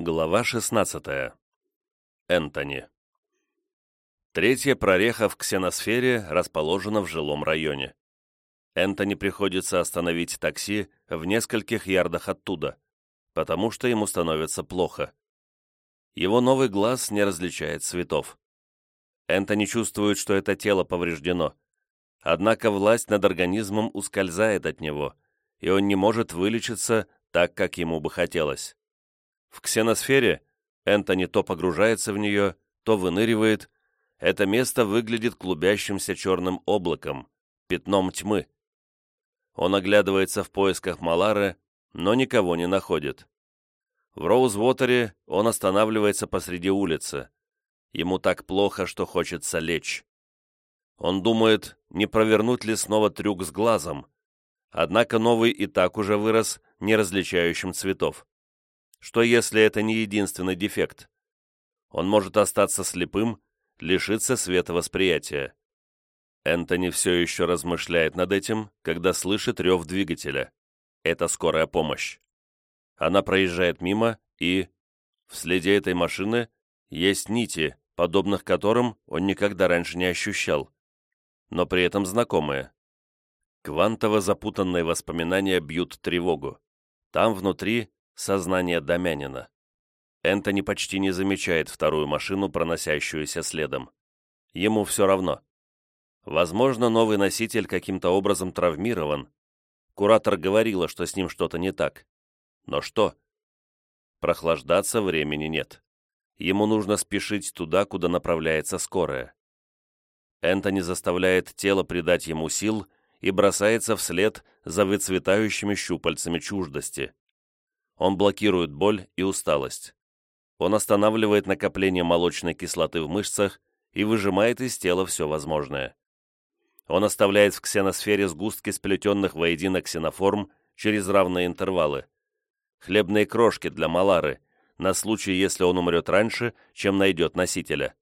Глава 16. Энтони. Третья прореха в ксеносфере расположена в жилом районе. Энтони приходится остановить такси в нескольких ярдах оттуда, потому что ему становится плохо. Его новый глаз не различает цветов. Энтони чувствует, что это тело повреждено. Однако власть над организмом ускользает от него, и он не может вылечиться так, как ему бы хотелось. В ксеносфере Энтони то погружается в нее, то выныривает. Это место выглядит клубящимся черным облаком, пятном тьмы. Он оглядывается в поисках Малары, но никого не находит. В Роузвотере он останавливается посреди улицы. Ему так плохо, что хочется лечь. Он думает, не провернуть ли снова трюк с глазом. Однако новый и так уже вырос, не различающим цветов. Что если это не единственный дефект? Он может остаться слепым, лишиться световосприятия. Энтони все еще размышляет над этим, когда слышит рев двигателя. Это скорая помощь. Она проезжает мимо, и... В следе этой машины есть нити, подобных которым он никогда раньше не ощущал, но при этом знакомые. Квантово запутанные воспоминания бьют тревогу. Там внутри сознание Домянина. Энтони почти не замечает вторую машину, проносящуюся следом. Ему все равно. Возможно, новый носитель каким-то образом травмирован. Куратор говорила, что с ним что-то не так. Но что? Прохлаждаться времени нет. Ему нужно спешить туда, куда направляется скорая. Энтони заставляет тело придать ему сил и бросается вслед за выцветающими щупальцами чуждости. Он блокирует боль и усталость. Он останавливает накопление молочной кислоты в мышцах и выжимает из тела все возможное. Он оставляет в ксеносфере сгустки сплетенных воедино ксеноформ через равные интервалы. Хлебные крошки для Малары, на случай, если он умрет раньше, чем найдет носителя.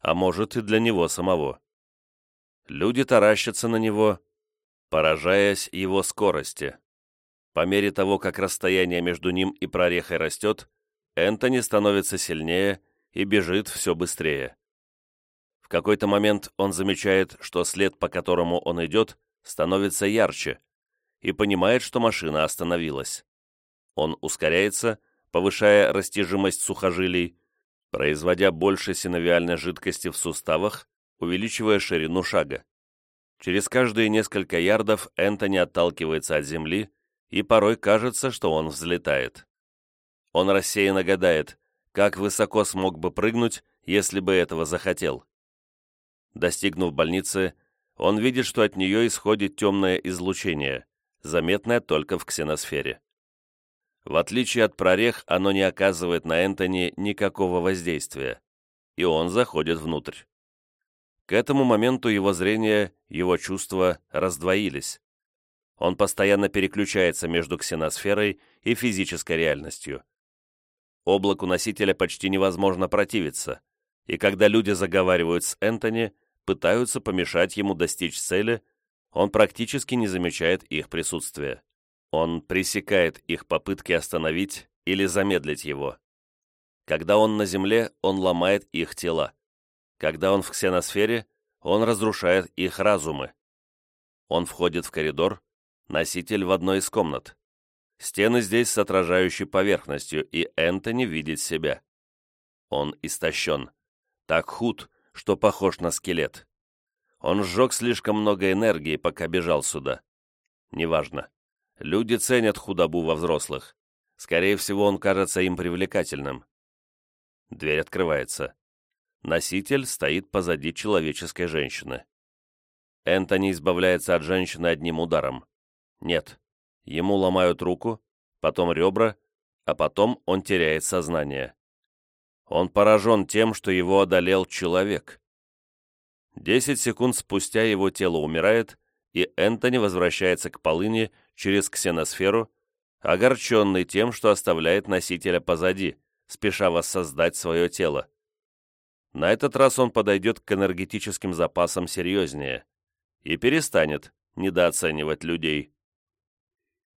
А может и для него самого. Люди таращатся на него, поражаясь его скорости. По мере того, как расстояние между ним и прорехой растет, Энтони становится сильнее и бежит все быстрее. В какой-то момент он замечает, что след, по которому он идет, становится ярче, и понимает, что машина остановилась. Он ускоряется, повышая растяжимость сухожилий, производя больше синовиальной жидкости в суставах, увеличивая ширину шага. Через каждые несколько ярдов Энтони отталкивается от земли, и порой кажется, что он взлетает. Он рассеянно гадает, как высоко смог бы прыгнуть, если бы этого захотел. Достигнув больницы, он видит, что от нее исходит темное излучение, заметное только в ксеносфере. В отличие от прорех, оно не оказывает на Энтони никакого воздействия, и он заходит внутрь. К этому моменту его зрение, его чувства раздвоились. Он постоянно переключается между ксеносферой и физической реальностью. Облаку носителя почти невозможно противиться, и когда люди заговаривают с Энтони, пытаются помешать ему достичь цели, он практически не замечает их присутствия. Он пресекает их попытки остановить или замедлить его. Когда он на Земле, он ломает их тела. Когда он в ксеносфере, он разрушает их разумы. Он входит в коридор, Носитель в одной из комнат. Стены здесь с отражающей поверхностью, и Энтони видит себя. Он истощен. Так худ, что похож на скелет. Он сжег слишком много энергии, пока бежал сюда. Неважно. Люди ценят худобу во взрослых. Скорее всего, он кажется им привлекательным. Дверь открывается. Носитель стоит позади человеческой женщины. Энтони избавляется от женщины одним ударом. Нет. Ему ломают руку, потом ребра, а потом он теряет сознание. Он поражен тем, что его одолел человек. Десять секунд спустя его тело умирает, и Энтони возвращается к полыни через ксеносферу, огорченный тем, что оставляет носителя позади, спеша воссоздать свое тело. На этот раз он подойдет к энергетическим запасам серьезнее и перестанет недооценивать людей.